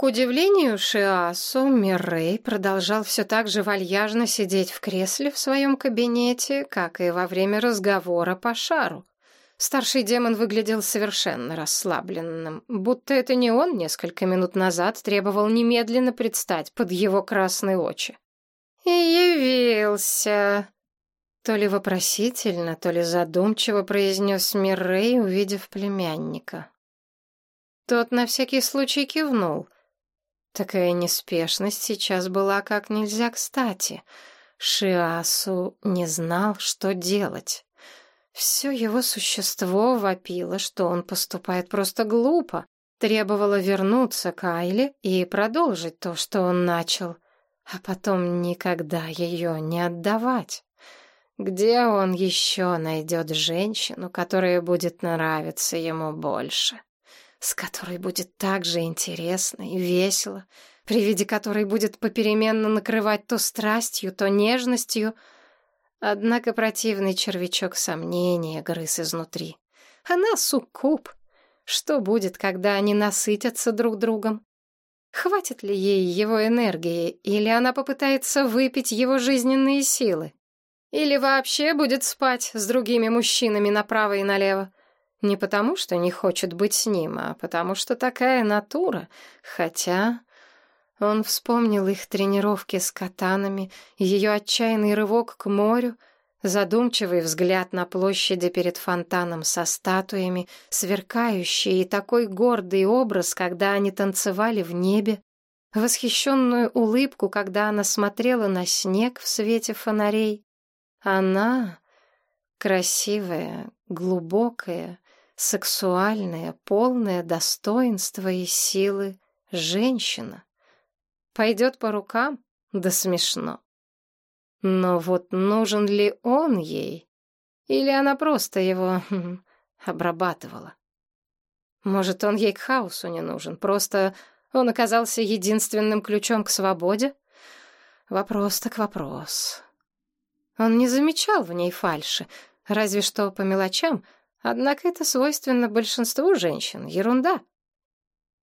К удивлению Шиасу, Миррей продолжал все так же вальяжно сидеть в кресле в своем кабинете, как и во время разговора по шару. Старший демон выглядел совершенно расслабленным, будто это не он несколько минут назад требовал немедленно предстать под его красные очи. «И явился!» То ли вопросительно, то ли задумчиво произнес Миррей, увидев племянника. Тот на всякий случай кивнул. Такая неспешность сейчас была как нельзя кстати. Шиасу не знал, что делать. Все его существо вопило, что он поступает просто глупо, требовало вернуться к Айле и продолжить то, что он начал, а потом никогда ее не отдавать. Где он еще найдет женщину, которая будет нравиться ему больше, с которой будет так же интересно и весело, при виде которой будет попеременно накрывать то страстью, то нежностью — Однако противный червячок сомнения грыз изнутри. Она суккуб. Что будет, когда они насытятся друг другом? Хватит ли ей его энергии, или она попытается выпить его жизненные силы? Или вообще будет спать с другими мужчинами направо и налево? Не потому, что не хочет быть с ним, а потому, что такая натура. Хотя он вспомнил их тренировки с катанами, ее отчаянный рывок к морю, задумчивый взгляд на площади перед фонтаном со статуями, сверкающий и такой гордый образ, когда они танцевали в небе, восхищенную улыбку, когда она смотрела на снег в свете фонарей. Она красивая, глубокая, сексуальная, полная достоинства и силы женщина. Пойдет по рукам? Да смешно. Но вот нужен ли он ей? Или она просто его обрабатывала? Может, он ей к хаосу не нужен, просто он оказался единственным ключом к свободе? Вопрос так вопрос. Он не замечал в ней фальши, разве что по мелочам, однако это свойственно большинству женщин, ерунда.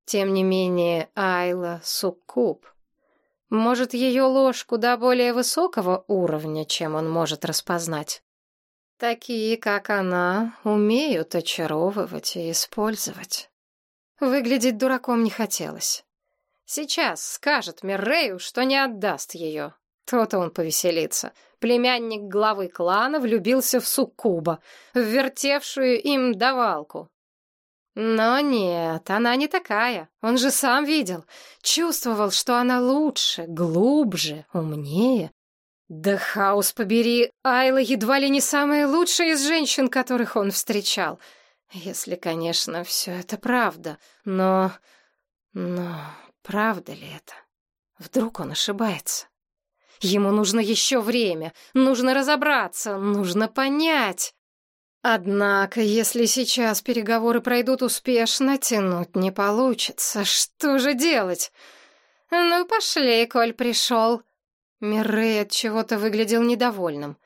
Тем не менее, Айла — суккуб — может, ее ложь куда более высокого уровня, чем он может распознать. Такие, как она, умеют очаровывать и использовать. Выглядеть дураком не хотелось. Сейчас скажет Миррею, что не отдаст ее. То-то он повеселится. Племянник главы клана влюбился в суккуба, вертевшую им давалку. Но нет, она не такая. Он же сам видел. Чувствовал, что она лучше, глубже, умнее. Да хаос побери, Айла едва ли не самая лучшая из женщин, которых он встречал. Если, конечно, все это правда. Но... Но правда ли это? Вдруг он ошибается? Ему нужно еще время, нужно разобраться, нужно понять. Однако, если сейчас переговоры пройдут успешно, тянуть не получится. Что же делать? Ну, пошли, коль пришел. Миррей от чего-то выглядел недовольным.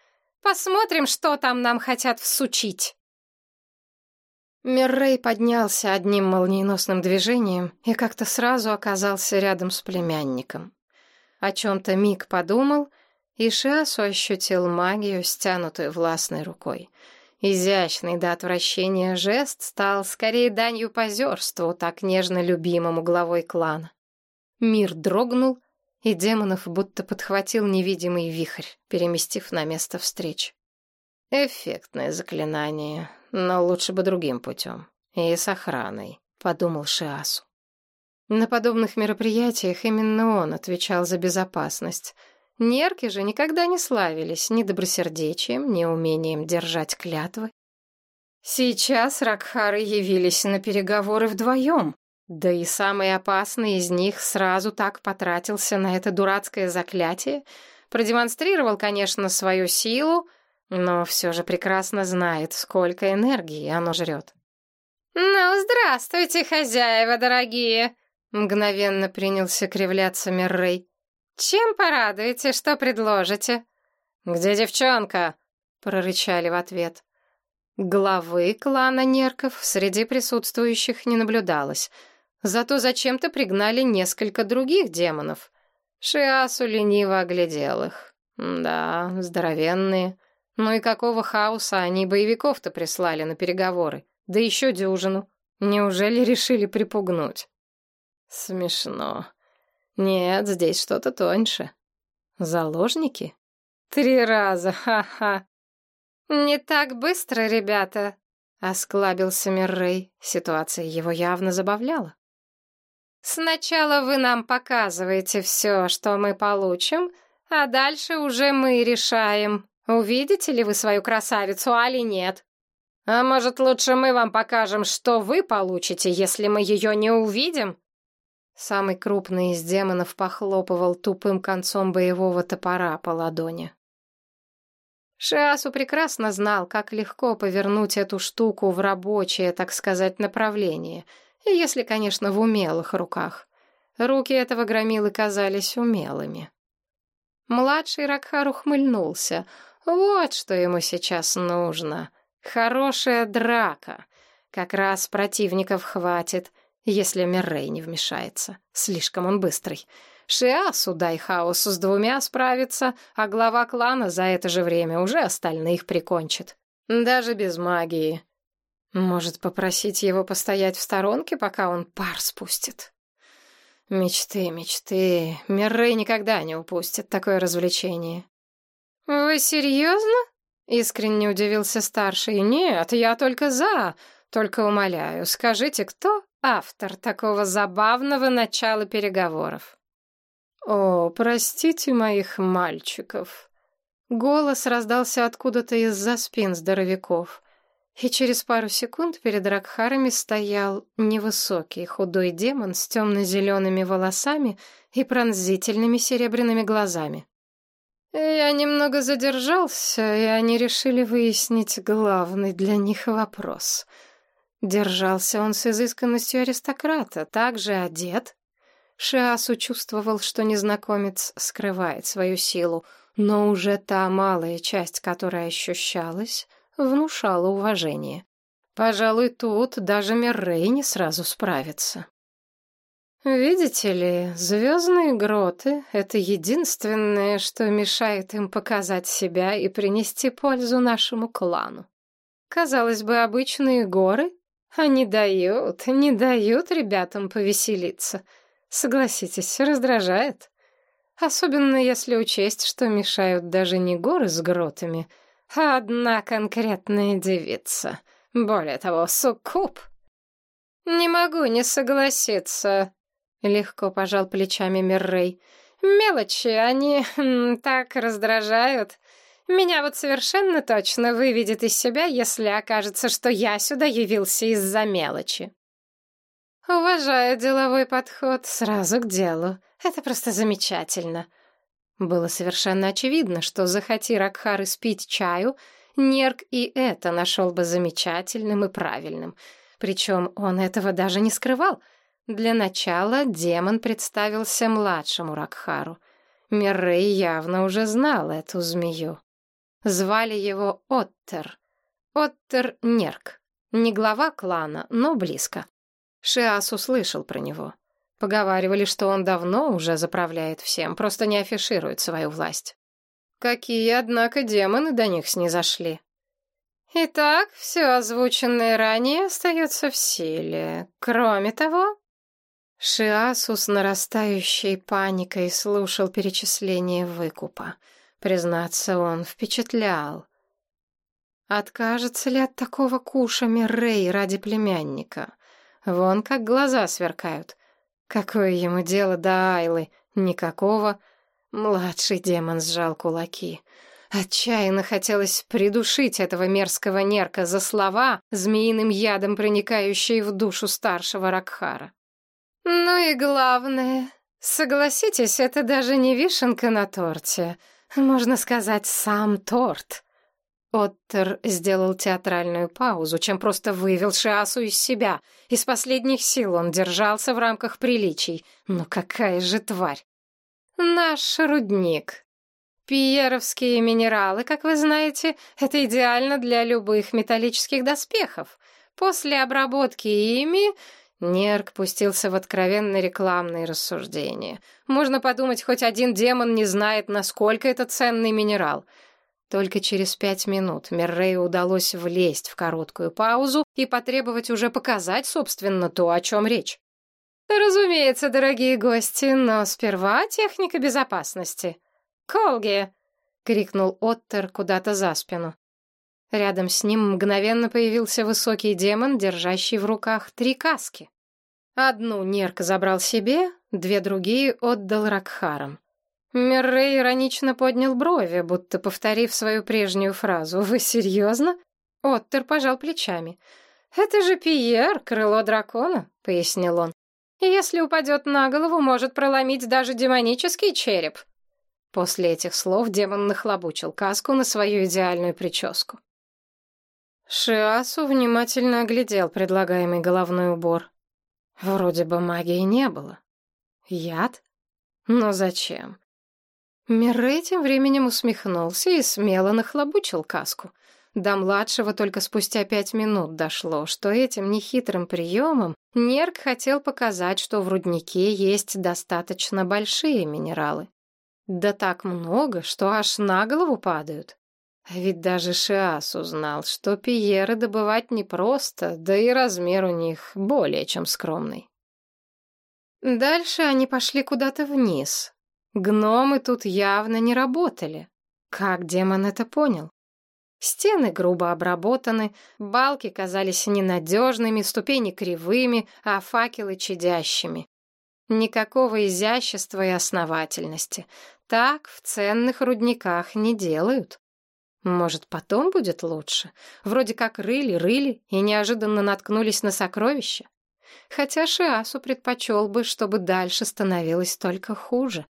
Посмотрим, что там нам хотят всучить. Миррей поднялся одним молниеносным движением и как-то сразу оказался рядом с племянником. О чем-то миг подумал, и Шиасу ощутил магию, стянутую властной рукой. Изящный до отвращения жест стал скорее данью позерству, так нежно любимому главой клана. Мир дрогнул, и демонов будто подхватил невидимый вихрь, переместив на место встреч. Эффектное заклинание, но лучше бы другим путем. И с охраной, подумал Шиасу. На подобных мероприятиях именно он отвечал за безопасность — Нерки же никогда не славились ни добросердечием, ни умением держать клятвы. Сейчас Ракхары явились на переговоры вдвоем, да и самый опасный из них сразу так потратился на это дурацкое заклятие, продемонстрировал, конечно, свою силу, но все же прекрасно знает, сколько энергии оно жрет. «Ну, здравствуйте, хозяева дорогие!» Мгновенно принялся кривляться Миррей. «Чем порадуете, что предложите?» «Где девчонка?» — прорычали в ответ. Главы клана Нерков среди присутствующих не наблюдалось. Зато зачем-то пригнали несколько других демонов. Шиасу лениво оглядел их. Да, здоровенные. Ну и какого хаоса они боевиков-то прислали на переговоры? Да еще дюжину. Неужели решили припугнуть? Смешно. Нет, здесь что-то тоньше. Заложники? Три раза, ха-ха. Не так быстро, ребята, осклабился Миррей. Ситуация его явно забавляла. Сначала вы нам показываете все, что мы получим, а дальше уже мы решаем, увидите ли вы свою красавицу, али нет. А может, лучше мы вам покажем, что вы получите, если мы ее не увидим? Самый крупный из демонов похлопывал тупым концом боевого топора по ладони. Шиасу прекрасно знал, как легко повернуть эту штуку в рабочее, так сказать, направление — если, конечно, в умелых руках. Руки этого громилы казались умелыми. Младший Ракхар ухмыльнулся. Вот что ему сейчас нужно. Хорошая драка. Как раз противников хватит, если Миррей не вмешается. Слишком он быстрый. Шиасу дай хаосу с двумя справится, а глава клана за это же время уже остальных прикончит. Даже без магии. Может, попросить его постоять в сторонке, пока он пар спустит? Мечты, мечты. Миррей никогда не упустит такое развлечение. «Вы серьезно?» — искренне удивился старший. «Нет, я только за. Только умоляю, скажите, кто автор такого забавного начала переговоров?» «О, простите моих мальчиков!» Голос раздался откуда-то из-за спин здоровяков. И через пару секунд перед Ракхарами стоял невысокий худой демон с темно-зелеными волосами и пронзительными серебряными глазами. Я немного задержался, и они решили выяснить главный для них вопрос. Держался он с изысканностью аристократа, также одет. Шиасу чувствовал, что незнакомец скрывает свою силу, но уже та малая часть, которая ощущалась, внушало уважение. Пожалуй, тут даже Миррей не сразу справится. Видите ли, звездные гроты — это единственное, что мешает им показать себя и принести пользу нашему клану. Казалось бы, обычные горы, они дают, не дают ребятам повеселиться. Согласитесь, раздражает. Особенно если учесть, что мешают даже не горы с гротами — Одна конкретная девица. Более того, суккуб. Не могу не согласиться, легко пожал плечами Миррей. Мелочи, они так раздражают. Меня вот совершенно точно выведет из себя, если окажется, что я сюда явился из-за мелочи. Уважаю деловой подход, сразу к делу. Это просто замечательно. Было совершенно очевидно, что захоти Ракхар испить чаю, Нерк и это нашел бы замечательным и правильным. Причем он этого даже не скрывал. Для начала демон представился младшему Ракхару. Миррей явно уже знал эту змею. Звали его Оттер. Оттер Нерк. Не глава клана, но близко. Шиас услышал про него. Поговаривали, что он давно уже заправляет всем, просто не афиширует свою власть. Какие, однако, демоны до них снизошли. Итак, все озвученное ранее остается в силе. Кроме того... Шиасу с нарастающей паникой слушал перечисление выкупа. Признаться, он впечатлял. Откажется ли от такого куша Миррей ради племянника? Вон как глаза сверкают. Какое ему дело до Айлы? Никакого. Младший демон сжал кулаки. Отчаянно хотелось придушить этого мерзкого нерка за слова, змеиным ядом проникающие в душу старшего Ракхара. Ну и главное, согласитесь, это даже не вишенка на торте. Можно сказать, сам торт. Оттер сделал театральную паузу, чем просто вывел Шиасу из себя. Из последних сил он держался в рамках приличий. Но какая же тварь! Наш рудник. Пиеровские минералы, как вы знаете, это идеально для любых металлических доспехов. После обработки ими Нерк пустился в откровенно рекламные рассуждения. Можно подумать, хоть один демон не знает, насколько это ценный минерал. Только через пять минут Меррею удалось влезть в короткую паузу и потребовать уже показать, собственно, то, о чем речь. «Разумеется, дорогие гости, но сперва техника безопасности. Колги!» — крикнул Оттер куда-то за спину. Рядом с ним мгновенно появился высокий демон, держащий в руках три каски. Одну Нерк забрал себе, две другие отдал Ракхарам. Меррей иронично поднял брови, будто повторив свою прежнюю фразу. «Вы серьезно?» Оттер пожал плечами. «Это же Пьер, крыло дракона», — пояснил он. «Если упадет на голову, может проломить даже демонический череп». После этих слов демон нахлобучил каску на свою идеальную прическу. Шиасу внимательно оглядел предлагаемый головной убор. Вроде бы магии не было. Яд? Но зачем? Миррей тем временем усмехнулся и смело нахлобучил каску. До младшего только спустя пять минут дошло, что этим нехитрым приемом Нерк хотел показать, что в руднике есть достаточно большие минералы. Да так много, что аж на голову падают. А ведь даже Шиас узнал, что пиеры добывать непросто, да и размер у них более чем скромный. Дальше они пошли куда-то вниз. Гномы тут явно не работали. Как демон это понял? Стены грубо обработаны, балки казались ненадежными, ступени кривыми, а факелы чадящими. Никакого изящества и основательности. Так в ценных рудниках не делают. Может, потом будет лучше? Вроде как рыли-рыли и неожиданно наткнулись на сокровища. Хотя Шиасу предпочел бы, чтобы дальше становилось только хуже.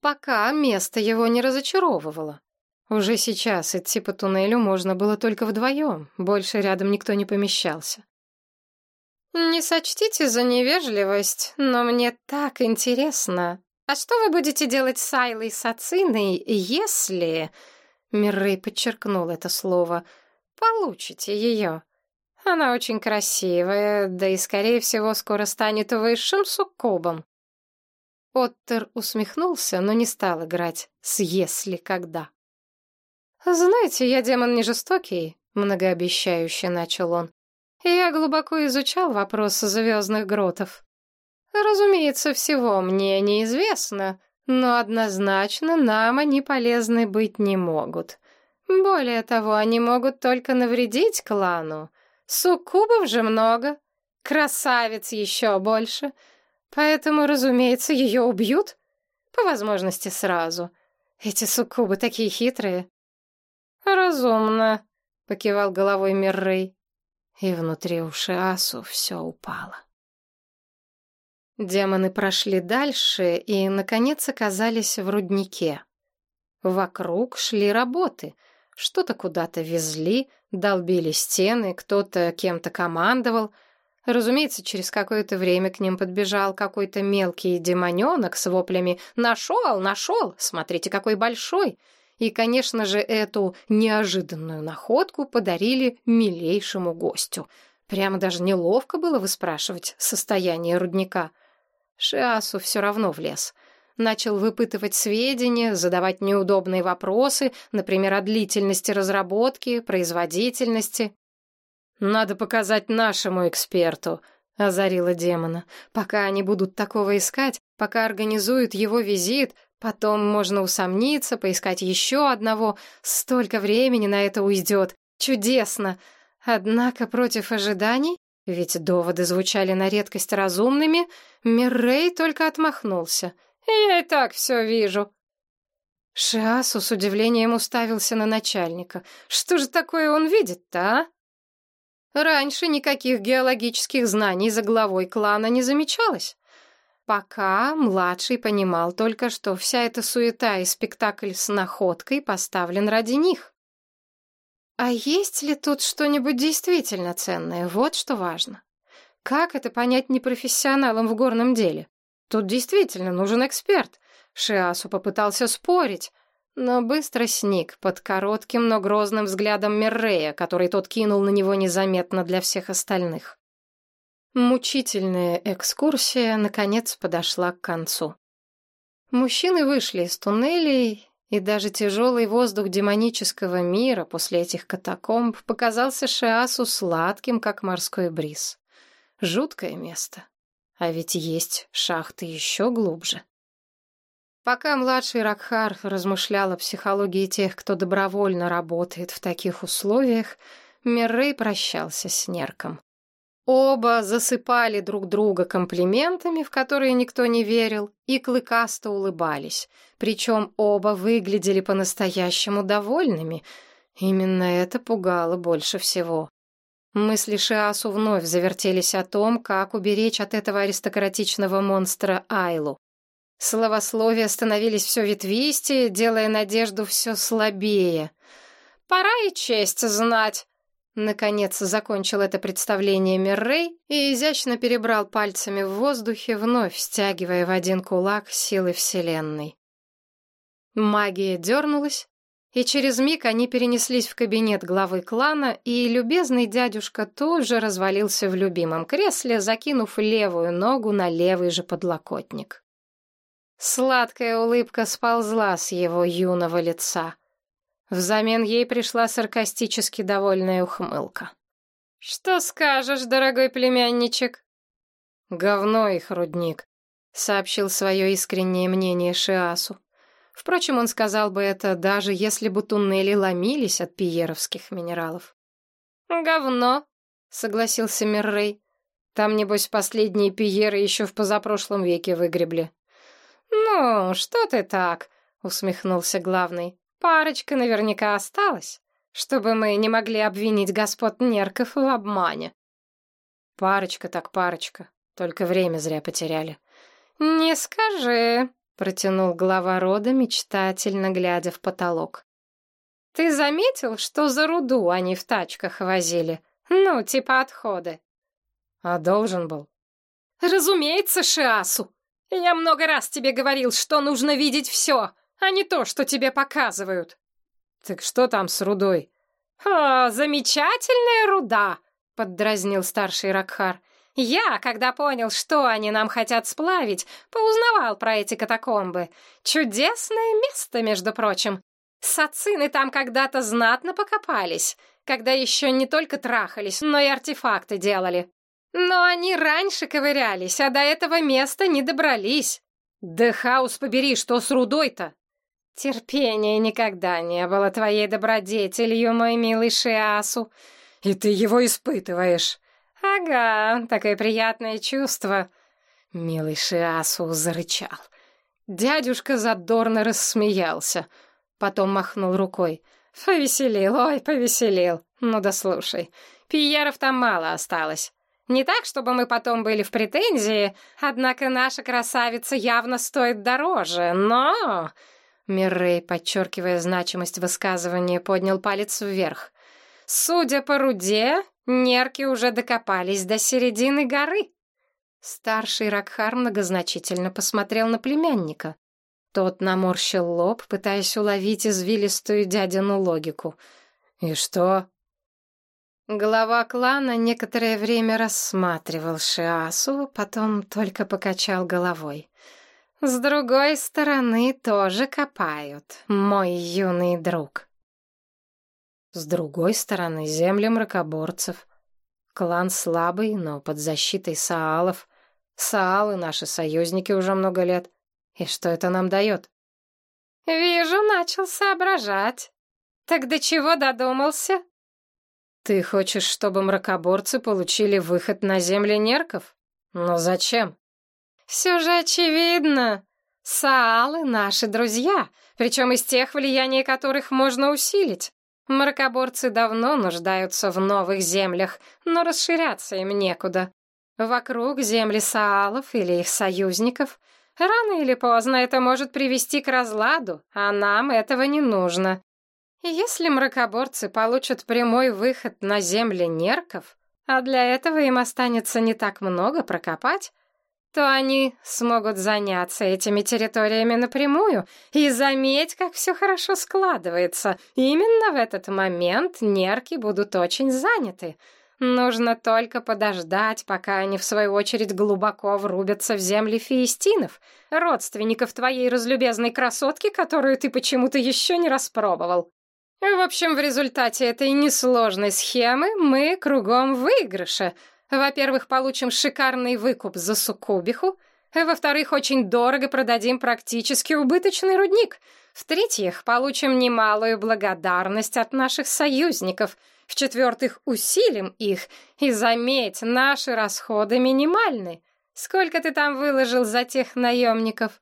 Пока место его не разочаровывало. Уже сейчас идти по туннелю можно было только вдвоем, больше рядом никто не помещался. «Не сочтите за невежливость, но мне так интересно. А что вы будете делать с Айлой Сациной, если...» Миррей подчеркнул это слово. «Получите ее. Она очень красивая, да и, скорее всего, скоро станет высшим суккубом». Оттер усмехнулся, но не стал играть с «если когда». «Знаете, я демон не жестокий», — многообещающе начал он. «Я глубоко изучал вопрос звездных гротов. Разумеется, всего мне неизвестно, но однозначно нам они полезны быть не могут. Более того, они могут только навредить клану. Суккубов же много, красавиц еще больше, поэтому, разумеется, ее убьют, по возможности сразу. Эти суккубы такие хитрые. «Разумно», — покивал головой Миррей, и внутри уши Асу все упало. Демоны прошли дальше и, наконец, оказались в руднике. Вокруг шли работы. Что-то куда-то везли, долбили стены, кто-то кем-то командовал. Разумеется, через какое-то время к ним подбежал какой-то мелкий демоненок с воплями «Нашел! Нашел! Смотрите, какой большой!» И, конечно же, эту неожиданную находку подарили милейшему гостю. Прямо даже неловко было выспрашивать состояние рудника — Шиасу все равно влез. Начал выпытывать сведения, задавать неудобные вопросы, например, о длительности разработки, производительности. «Надо показать нашему эксперту», — озарила демона. «Пока они будут такого искать, пока организуют его визит, потом можно усомниться, поискать еще одного. Столько времени на это уйдет. Чудесно! Однако против ожиданий ведь доводы звучали на редкость разумными, Миррей только отмахнулся. «Я и так все вижу». Шиасу с удивлением уставился на начальника. «Что же такое он видит-то, а?» Раньше никаких геологических знаний за главой клана не замечалось. Пока младший понимал только, что вся эта суета и спектакль с находкой поставлен ради них. А есть ли тут что-нибудь действительно ценное? Вот что важно. Как это понять непрофессионалам в горном деле? Тут действительно нужен эксперт. Шиасу попытался спорить, но быстро сник под коротким, но грозным взглядом Меррея, который тот кинул на него незаметно для всех остальных. Мучительная экскурсия, наконец, подошла к концу. Мужчины вышли из туннелей, и даже тяжелый воздух демонического мира после этих катакомб показался Шиасу сладким, как морской бриз. Жуткое место. А ведь есть шахты еще глубже. Пока младший Ракхар размышлял о психологии тех, кто добровольно работает в таких условиях, Миррей прощался с Нерком. Оба засыпали друг друга комплиментами, в которые никто не верил, и клыкасто улыбались. Причем оба выглядели по-настоящему довольными. Именно это пугало больше всего. Мысли Шиасу вновь завертелись о том, как уберечь от этого аристократичного монстра Айлу. Словословия становились все ветвистее, делая надежду все слабее. «Пора и честь знать», Наконец закончил это представление Миррей и изящно перебрал пальцами в воздухе, вновь стягивая в один кулак силы Вселенной. Магия дернулась, и через миг они перенеслись в кабинет главы клана, и любезный дядюшка тоже развалился в любимом кресле, закинув левую ногу на левый же подлокотник. Сладкая улыбка сползла с его юного лица — Взамен ей пришла саркастически довольная ухмылка. «Что скажешь, дорогой племянничек?» «Говно их, рудник», — сообщил свое искреннее мнение Шиасу. Впрочем, он сказал бы это, даже если бы туннели ломились от пиеровских минералов. «Говно», — согласился Миррей. «Там, небось, последние пиеры еще в позапрошлом веке выгребли». «Ну, что ты так?» — усмехнулся главный. Парочка наверняка осталась, чтобы мы не могли обвинить господ Нерков в обмане. Парочка так парочка, только время зря потеряли. Не скажи, протянул глава рода, мечтательно глядя в потолок. Ты заметил, что за руду они в тачках возили? Ну, типа отходы. А должен был. Разумеется, Шиасу. Я много раз тебе говорил, что нужно видеть все а не то, что тебе показывают. Так что там с рудой? О, замечательная руда, поддразнил старший Ракхар. Я, когда понял, что они нам хотят сплавить, поузнавал про эти катакомбы. Чудесное место, между прочим. Сацины там когда-то знатно покопались, когда еще не только трахались, но и артефакты делали. Но они раньше ковырялись, а до этого места не добрались. Да хаос побери, что с рудой-то? Терпения никогда не было твоей добродетелью, мой милый Шиасу. И ты его испытываешь. Ага, такое приятное чувство. Милый Шиасу зарычал. Дядюшка задорно рассмеялся. Потом махнул рукой. Повеселил, ой, повеселил. Ну да слушай, пиеров там мало осталось. Не так, чтобы мы потом были в претензии, однако наша красавица явно стоит дороже, но... Миррей, подчеркивая значимость высказывания, поднял палец вверх. «Судя по руде, нерки уже докопались до середины горы». Старший Ракхар многозначительно посмотрел на племянника. Тот наморщил лоб, пытаясь уловить извилистую дядину логику. «И что?» Глава клана некоторое время рассматривал Шиасу, потом только покачал головой. С другой стороны тоже копают, мой юный друг. С другой стороны земли мракоборцев. Клан слабый, но под защитой Саалов. Саалы наши союзники уже много лет. И что это нам дает? Вижу, начал соображать. Так до чего додумался? Ты хочешь, чтобы мракоборцы получили выход на земли нерков? Но зачем? Все же очевидно. Саалы — наши друзья, причем из тех, влияний которых можно усилить. Мракоборцы давно нуждаются в новых землях, но расширяться им некуда. Вокруг земли Саалов или их союзников. Рано или поздно это может привести к разладу, а нам этого не нужно. Если мракоборцы получат прямой выход на земли нерков, а для этого им останется не так много прокопать, то они смогут заняться этими территориями напрямую. И заметь, как все хорошо складывается. Именно в этот момент нерки будут очень заняты. Нужно только подождать, пока они, в свою очередь, глубоко врубятся в земли фиестинов, родственников твоей разлюбезной красотки, которую ты почему-то еще не распробовал. В общем, в результате этой несложной схемы мы кругом выигрыша. Во-первых, получим шикарный выкуп за суккубиху, во-вторых, очень дорого продадим практически убыточный рудник. В-третьих, получим немалую благодарность от наших союзников — в-четвертых, усилим их. И заметь, наши расходы минимальны. Сколько ты там выложил за тех наемников?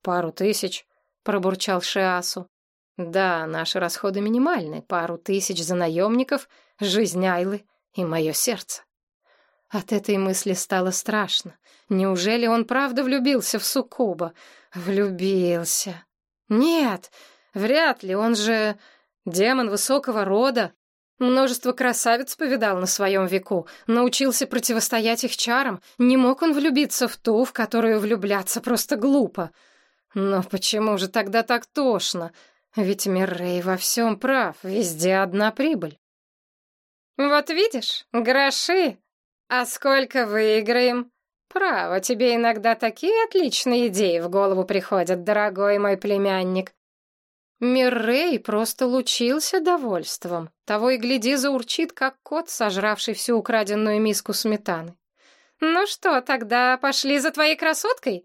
Пару тысяч, пробурчал Шиасу. Да, наши расходы минимальны. Пару тысяч за наемников, жизнь Айлы и мое сердце. От этой мысли стало страшно. Неужели он правда влюбился в Сукуба? Влюбился. Нет, вряд ли, он же демон высокого рода. Множество красавиц повидал на своем веку, научился противостоять их чарам, не мог он влюбиться в ту, в которую влюбляться просто глупо. Но почему же тогда так тошно? Ведь Миррей во всем прав, везде одна прибыль. Вот видишь, гроши. А сколько выиграем? Право, тебе иногда такие отличные идеи в голову приходят, дорогой мой племянник. Миррей просто лучился довольством. Того и гляди, заурчит, как кот, сожравший всю украденную миску сметаны. «Ну что, тогда пошли за твоей красоткой?»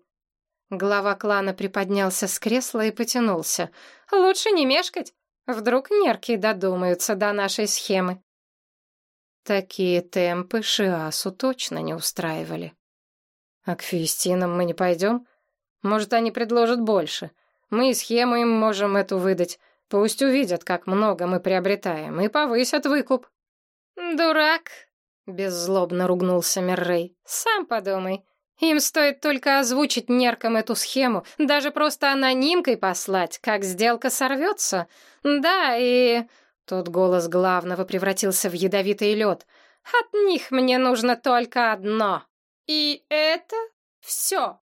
Глава клана приподнялся с кресла и потянулся. «Лучше не мешкать. Вдруг нерки додумаются до нашей схемы». Такие темпы Шиасу точно не устраивали. «А к фиестинам мы не пойдем? Может, они предложат больше?» Мы и схему им можем эту выдать. Пусть увидят, как много мы приобретаем, и повысят выкуп». «Дурак!» — беззлобно ругнулся Меррей. «Сам подумай. Им стоит только озвучить неркам эту схему, даже просто анонимкой послать, как сделка сорвется. Да, и...» Тут голос главного превратился в ядовитый лед. «От них мне нужно только одно. И это все».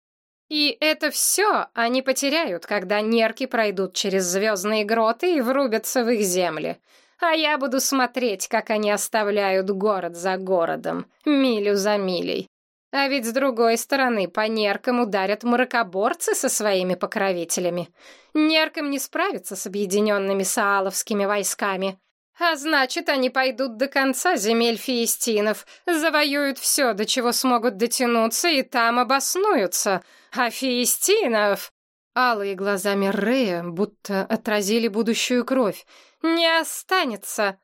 И это все они потеряют, когда нерки пройдут через звездные гроты и врубятся в их земли. А я буду смотреть, как они оставляют город за городом, милю за милей. А ведь с другой стороны по неркам ударят мракоборцы со своими покровителями. Неркам не справиться с объединенными сааловскими войсками. А значит, они пойдут до конца земель фиестинов, завоюют все, до чего смогут дотянуться, и там обоснуются — а фиестинов...» Алые глаза Меррея будто отразили будущую кровь. «Не останется,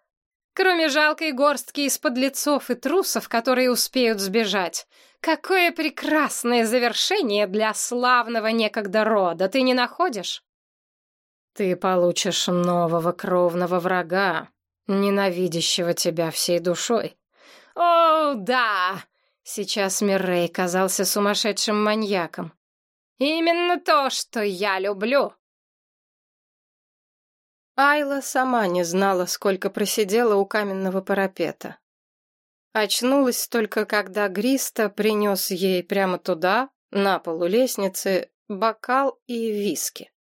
кроме жалкой горстки из подлецов и трусов, которые успеют сбежать. Какое прекрасное завершение для славного некогда рода, ты не находишь?» «Ты получишь нового кровного врага, ненавидящего тебя всей душой». «О, да!» Сейчас Миррей казался сумасшедшим маньяком. Именно то, что я люблю. Айла сама не знала, сколько просидела у каменного парапета. Очнулась только, когда Гриста принес ей прямо туда, на полу лестницы, бокал и виски.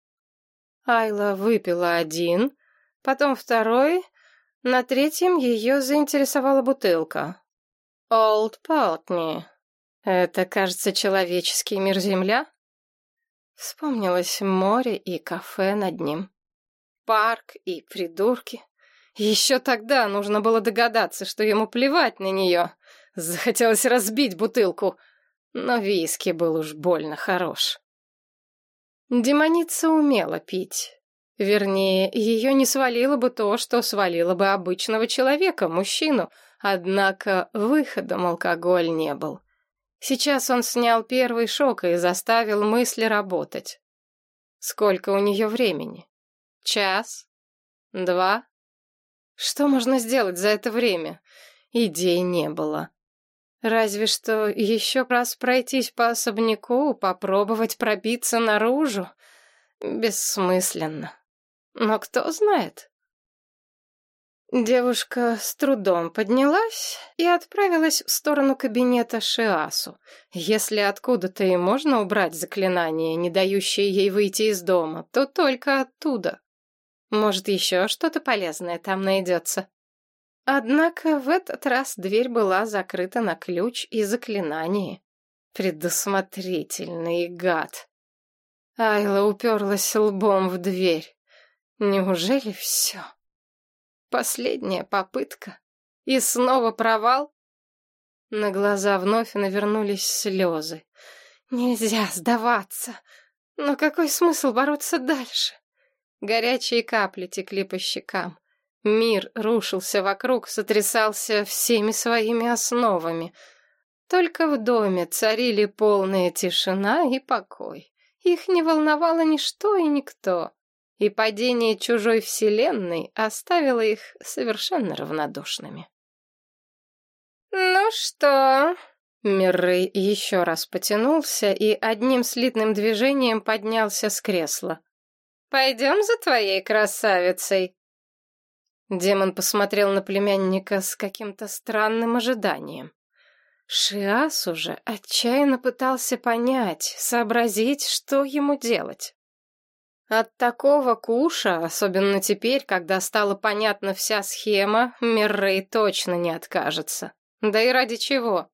Айла выпила один, потом второй, на третьем ее заинтересовала бутылка. «Олд Паутни. Это, кажется, человеческий мир Земля?» Вспомнилось море и кафе над ним. Парк и придурки. Еще тогда нужно было догадаться, что ему плевать на нее. Захотелось разбить бутылку, но виски был уж больно хорош. Демоница умела пить. Вернее, ее не свалило бы то, что свалило бы обычного человека, мужчину, однако выходом алкоголь не был. Сейчас он снял первый шок и заставил мысли работать. Сколько у нее времени? Час? Два? Что можно сделать за это время? Идей не было. Разве что еще раз пройтись по особняку, попробовать пробиться наружу. Бессмысленно. Но кто знает? Девушка с трудом поднялась и отправилась в сторону кабинета Шиасу. Если откуда-то и можно убрать заклинание, не дающее ей выйти из дома, то только оттуда. Может, еще что-то полезное там найдется. Однако в этот раз дверь была закрыта на ключ и заклинание. Предусмотрительный гад. Айла уперлась лбом в дверь. Неужели все? Последняя попытка. И снова провал? На глаза вновь навернулись слезы. Нельзя сдаваться. Но какой смысл бороться дальше? Горячие капли текли по щекам. Мир рушился вокруг, сотрясался всеми своими основами. Только в доме царили полная тишина и покой. Их не волновало ничто и никто и падение чужой вселенной оставило их совершенно равнодушными. «Ну что?» Миррей еще раз потянулся и одним слитным движением поднялся с кресла. «Пойдем за твоей красавицей!» Демон посмотрел на племянника с каким-то странным ожиданием. Шиас уже отчаянно пытался понять, сообразить, что ему делать. От такого куша, особенно теперь, когда стала понятна вся схема, Миррей точно не откажется. Да и ради чего?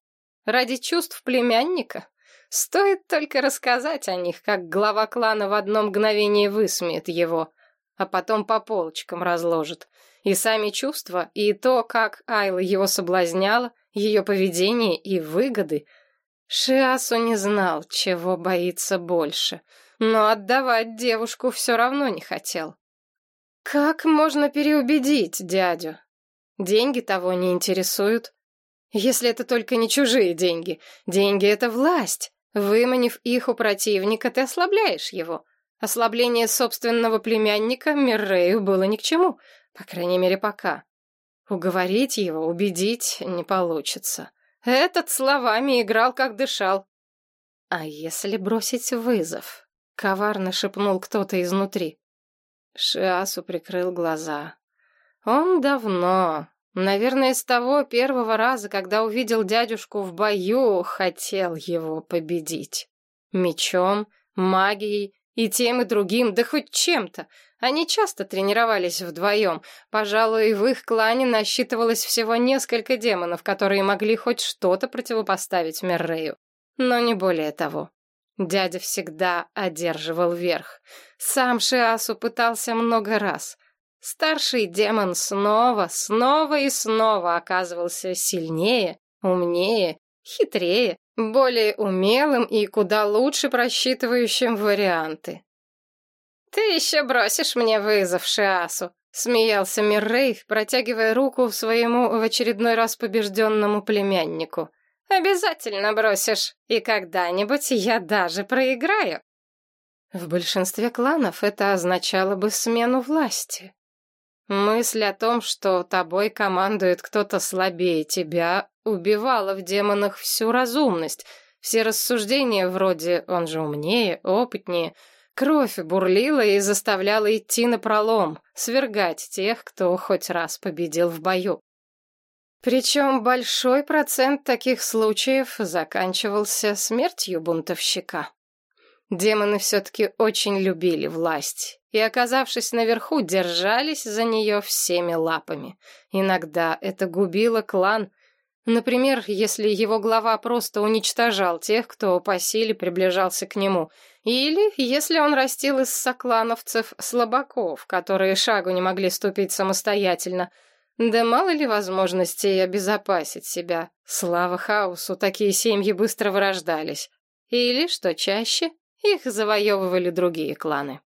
Ради чувств племянника? Стоит только рассказать о них, как глава клана в одно мгновение высмеет его, а потом по полочкам разложит. И сами чувства, и то, как Айла его соблазняла, ее поведение и выгоды. Шиасу не знал, чего боится больше — но отдавать девушку все равно не хотел. Как можно переубедить дядю? Деньги того не интересуют. Если это только не чужие деньги. Деньги — это власть. Выманив их у противника, ты ослабляешь его. Ослабление собственного племянника Миррею было ни к чему, по крайней мере, пока. Уговорить его, убедить не получится. Этот словами играл, как дышал. А если бросить вызов? — коварно шепнул кто-то изнутри. Шиасу прикрыл глаза. Он давно, наверное, с того первого раза, когда увидел дядюшку в бою, хотел его победить. Мечом, магией и тем и другим, да хоть чем-то. Они часто тренировались вдвоем. Пожалуй, в их клане насчитывалось всего несколько демонов, которые могли хоть что-то противопоставить Меррею. Но не более того. Дядя всегда одерживал верх. Сам Шиасу пытался много раз. Старший демон снова, снова и снова оказывался сильнее, умнее, хитрее, более умелым и куда лучше просчитывающим варианты. «Ты еще бросишь мне вызов, Шиасу», — смеялся Миррей, протягивая руку своему в очередной раз побежденному племяннику. Обязательно бросишь, и когда-нибудь я даже проиграю. В большинстве кланов это означало бы смену власти. Мысль о том, что тобой командует кто-то слабее тебя, убивала в демонах всю разумность. Все рассуждения вроде «он же умнее, опытнее», Кровь бурлила и заставляла идти на пролом, свергать тех, кто хоть раз победил в бою. Причем большой процент таких случаев заканчивался смертью бунтовщика. Демоны все-таки очень любили власть и, оказавшись наверху, держались за нее всеми лапами. Иногда это губило клан. Например, если его глава просто уничтожал тех, кто по силе приближался к нему, или если он растил из соклановцев слабаков, которые шагу не могли ступить самостоятельно — да мало ли возможностей обезопасить себя. Слава хаосу, такие семьи быстро вырождались. Или, что чаще, их завоевывали другие кланы.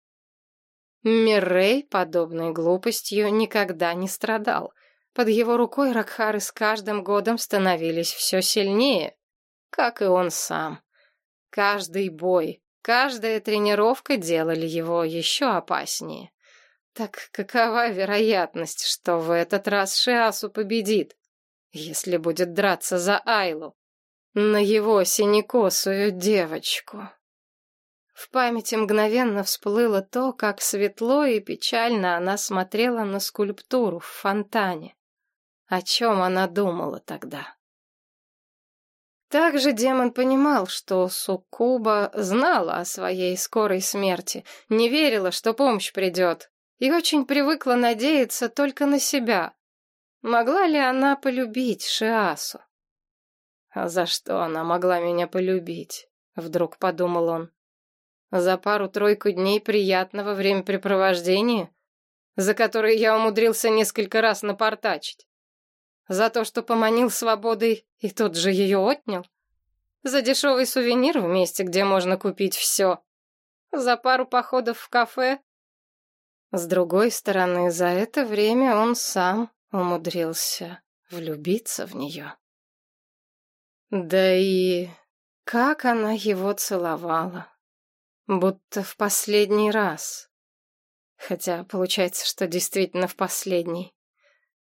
Миррей подобной глупостью никогда не страдал. Под его рукой Ракхары с каждым годом становились все сильнее, как и он сам. Каждый бой, каждая тренировка делали его еще опаснее. Так какова вероятность, что в этот раз Шиасу победит, если будет драться за Айлу? На его синекосую девочку. В памяти мгновенно всплыло то, как светло и печально она смотрела на скульптуру в фонтане. О чем она думала тогда? Также демон понимал, что Суккуба знала о своей скорой смерти, не верила, что помощь придет, и очень привыкла надеяться только на себя. Могла ли она полюбить Шиасу? А за что она могла меня полюбить? Вдруг подумал он. За пару-тройку дней приятного времяпрепровождения, за которые я умудрился несколько раз напортачить. За то, что поманил свободой и тут же ее отнял. За дешевый сувенир в месте, где можно купить все. За пару походов в кафе. С другой стороны, за это время он сам умудрился влюбиться в нее. Да и как она его целовала. Будто в последний раз. Хотя получается, что действительно в последний.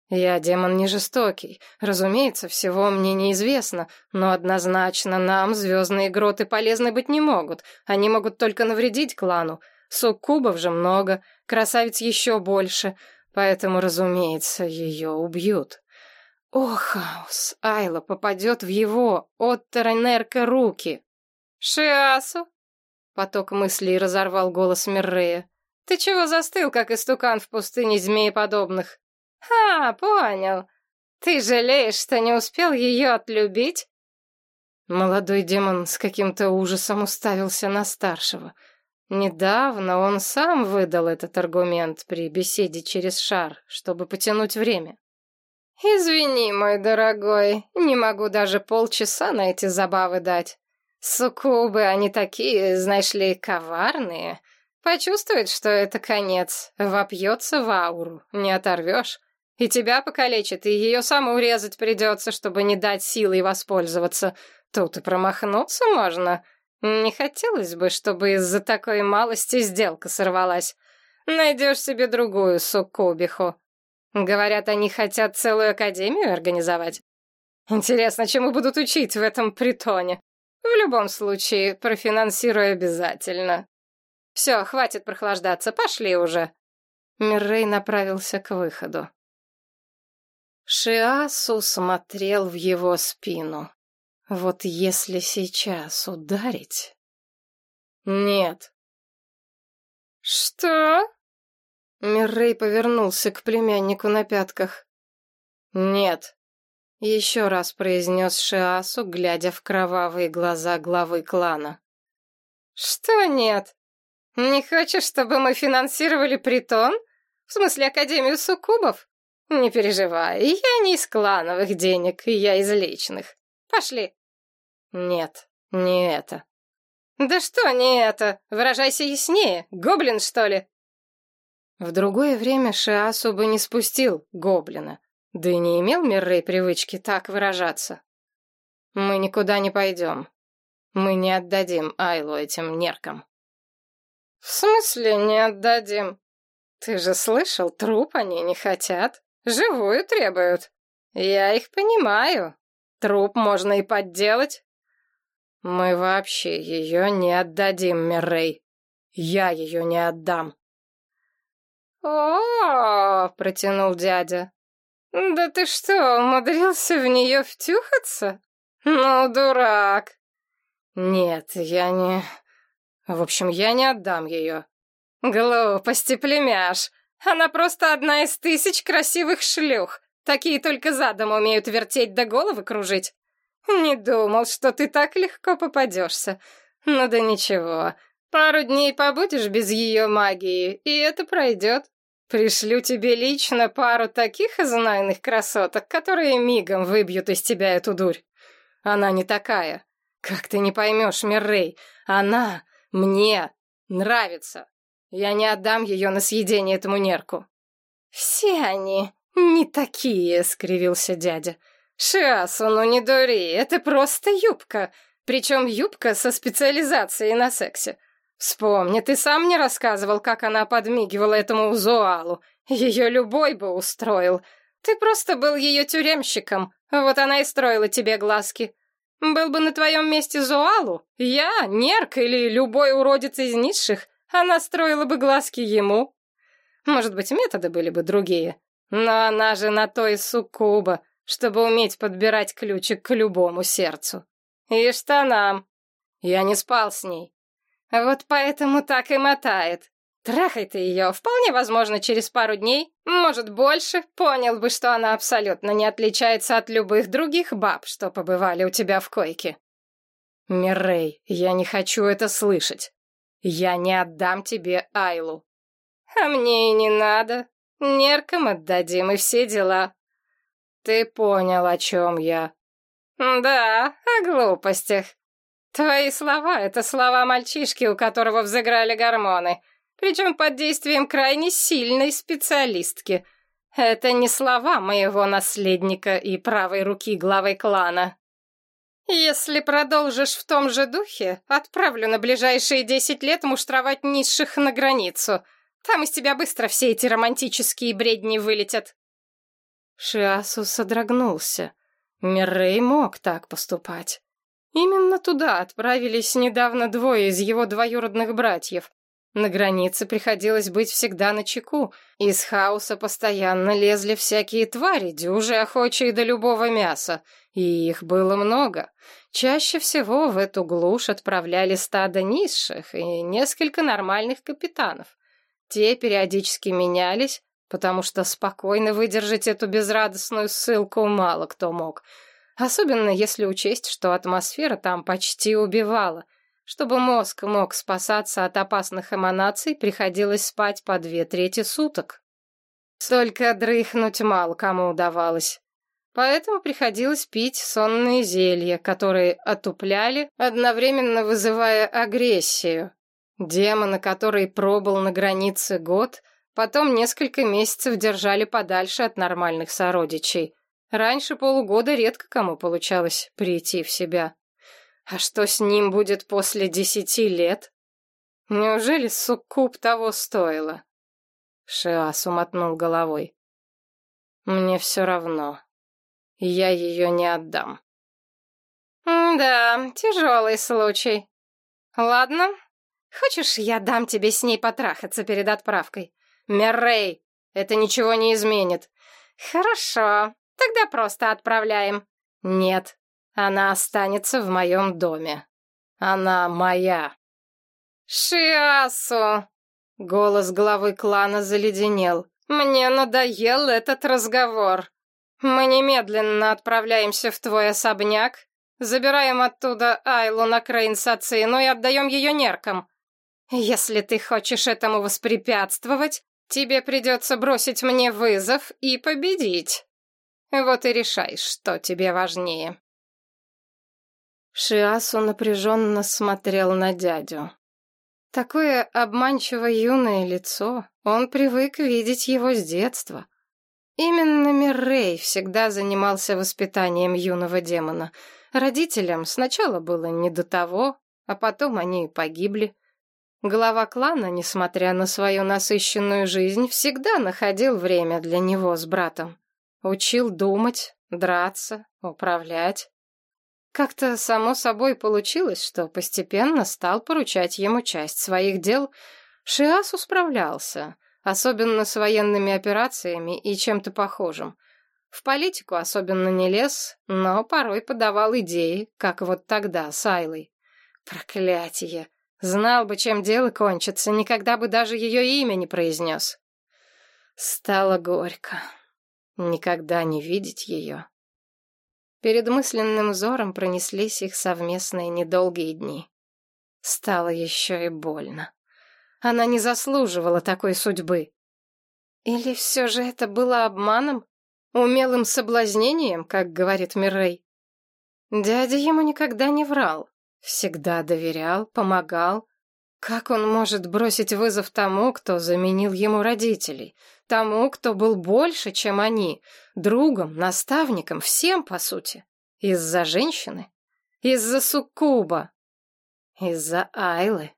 Я демон не жестокий. Разумеется, всего мне неизвестно, но однозначно нам звездные гроты полезны быть не могут. Они могут только навредить клану. Суккубов же много, красавиц еще больше, поэтому, разумеется, ее убьют. О, хаос! Айла попадет в его, от Таранерка, руки. «Шиасу!» — поток мыслей разорвал голос Миррея. «Ты чего застыл, как истукан в пустыне змееподобных?» «А, понял. Ты жалеешь, что не успел ее отлюбить?» Молодой демон с каким-то ужасом уставился на старшего. Недавно он сам выдал этот аргумент при беседе через шар, чтобы потянуть время. «Извини, мой дорогой, не могу даже полчаса на эти забавы дать. Суккубы, они такие, знаешь ли, коварные. Почувствует, что это конец, вопьется в ауру, не оторвешь. И тебя покалечит, и ее саму урезать придется, чтобы не дать силой воспользоваться. Тут и промахнуться можно. Не хотелось бы, чтобы из-за такой малости сделка сорвалась. Найдешь себе другую суккубиху. Говорят, они хотят целую академию организовать. Интересно, чему будут учить в этом притоне? В любом случае, профинансирую обязательно. Все, хватит прохлаждаться, пошли уже. Миррей направился к выходу. Шиасу смотрел в его спину. Вот если сейчас ударить... Нет. Что? Миррей повернулся к племяннику на пятках. Нет. Еще раз произнес Шиасу, глядя в кровавые глаза главы клана. Что нет? Не хочешь, чтобы мы финансировали притон? В смысле, Академию Суккубов? «Не переживай, я не из клановых денег, я из личных. Пошли». «Нет, не это». «Да что не это? Выражайся яснее. Гоблин, что ли?» В другое время Шиасу бы не спустил гоблина, да и не имел Миррей привычки так выражаться. «Мы никуда не пойдем. Мы не отдадим Айлу этим неркам». «В смысле не отдадим? Ты же слышал, труп они не хотят». Живую требуют. Я их понимаю. Труп можно и подделать. Мы вообще ее не отдадим, Миррей. Я ее не отдам. О, -о, -о, -о протянул дядя. Да ты что, умудрился в нее втюхаться? Ну, дурак. Нет, я не... В общем, я не отдам ее. Глупости, племяш. Она просто одна из тысяч красивых шлюх. Такие только задом умеют вертеть да головы кружить. Не думал, что ты так легко попадешься. Ну да ничего. Пару дней побудешь без ее магии, и это пройдет. Пришлю тебе лично пару таких знойных красоток, которые мигом выбьют из тебя эту дурь. Она не такая. Как ты не поймешь, Миррей? Она мне нравится. Я не отдам ее на съедение этому нерку. Все они не такие, скривился дядя. Шиасу, ну не дури, это просто юбка. Причем юбка со специализацией на сексе. Вспомни, ты сам мне рассказывал, как она подмигивала этому Зуалу. Ее любой бы устроил. Ты просто был ее тюремщиком. Вот она и строила тебе глазки. Был бы на твоем месте Зуалу, я, Нерк или любой уродец из низших, она строила бы глазки ему. Может быть, методы были бы другие. Но она же на то и суккуба, чтобы уметь подбирать ключик к любому сердцу. И штанам. Я не спал с ней. Вот поэтому так и мотает. Трахай ты ее, вполне возможно, через пару дней, может, больше, понял бы, что она абсолютно не отличается от любых других баб, что побывали у тебя в койке. Миррей, я не хочу это слышать. Я не отдам тебе Айлу. А мне и не надо. Неркам отдадим и все дела. Ты понял, о чем я. Да, о глупостях. Твои слова — это слова мальчишки, у которого взыграли гормоны — причем под действием крайне сильной специалистки. Это не слова моего наследника и правой руки главы клана. Если продолжишь в том же духе, отправлю на ближайшие десять лет муштровать низших на границу. Там из тебя быстро все эти романтические бредни вылетят. Шиасу содрогнулся. Миррей мог так поступать. Именно туда отправились недавно двое из его двоюродных братьев. На границе приходилось быть всегда на чеку. Из хаоса постоянно лезли всякие твари, дюжи охочие до любого мяса. И их было много. Чаще всего в эту глушь отправляли стадо низших и несколько нормальных капитанов. Те периодически менялись, потому что спокойно выдержать эту безрадостную ссылку мало кто мог. Особенно если учесть, что атмосфера там почти убивала — чтобы мозг мог спасаться от опасных эманаций, приходилось спать по две трети суток. Только дрыхнуть мало кому удавалось. Поэтому приходилось пить сонные зелья, которые отупляли, одновременно вызывая агрессию. Демона, который пробыл на границе год, потом несколько месяцев держали подальше от нормальных сородичей. Раньше полугода редко кому получалось прийти в себя. А что с ним будет после десяти лет? Неужели суккуб того стоило? Шиас умотнул головой. Мне все равно. Я ее не отдам. «Да, тяжелый случай. Ладно, хочешь, я дам тебе с ней потрахаться перед отправкой? Меррей, это ничего не изменит. Хорошо, тогда просто отправляем. Нет, она останется в моем доме. Она моя. Шиасу! Голос главы клана заледенел. Мне надоел этот разговор. Мы немедленно отправляемся в твой особняк, забираем оттуда Айлу на Крейн-Сацину и отдаем ее неркам. Если ты хочешь этому воспрепятствовать, тебе придется бросить мне вызов и победить. Вот и решай, что тебе важнее. Шиасу напряженно смотрел на дядю. Такое обманчиво юное лицо, он привык видеть его с детства. Именно Миррей всегда занимался воспитанием юного демона. Родителям сначала было не до того, а потом они погибли. Глава клана, несмотря на свою насыщенную жизнь, всегда находил время для него с братом. Учил думать, драться, управлять. Как-то само собой получилось, что постепенно стал поручать ему часть своих дел. Шиасу справлялся, особенно с военными операциями и чем-то похожим. В политику особенно не лез, но порой подавал идеи, как вот тогда с Айлой. Проклятие! Знал бы, чем дело кончится, никогда бы даже ее имя не произнес. Стало горько. Никогда не видеть ее. Перед мысленным взором пронеслись их совместные недолгие дни. Стало еще и больно. Она не заслуживала такой судьбы. Или все же это было обманом? Умелым соблазнением, как говорит Миррей? Дядя ему никогда не врал. Всегда доверял, помогал. Как он может бросить вызов тому, кто заменил ему родителей? Тому, кто был больше, чем они, другом, наставником, всем, по сути. Из-за женщины? Из-за суккуба? Из-за Айлы?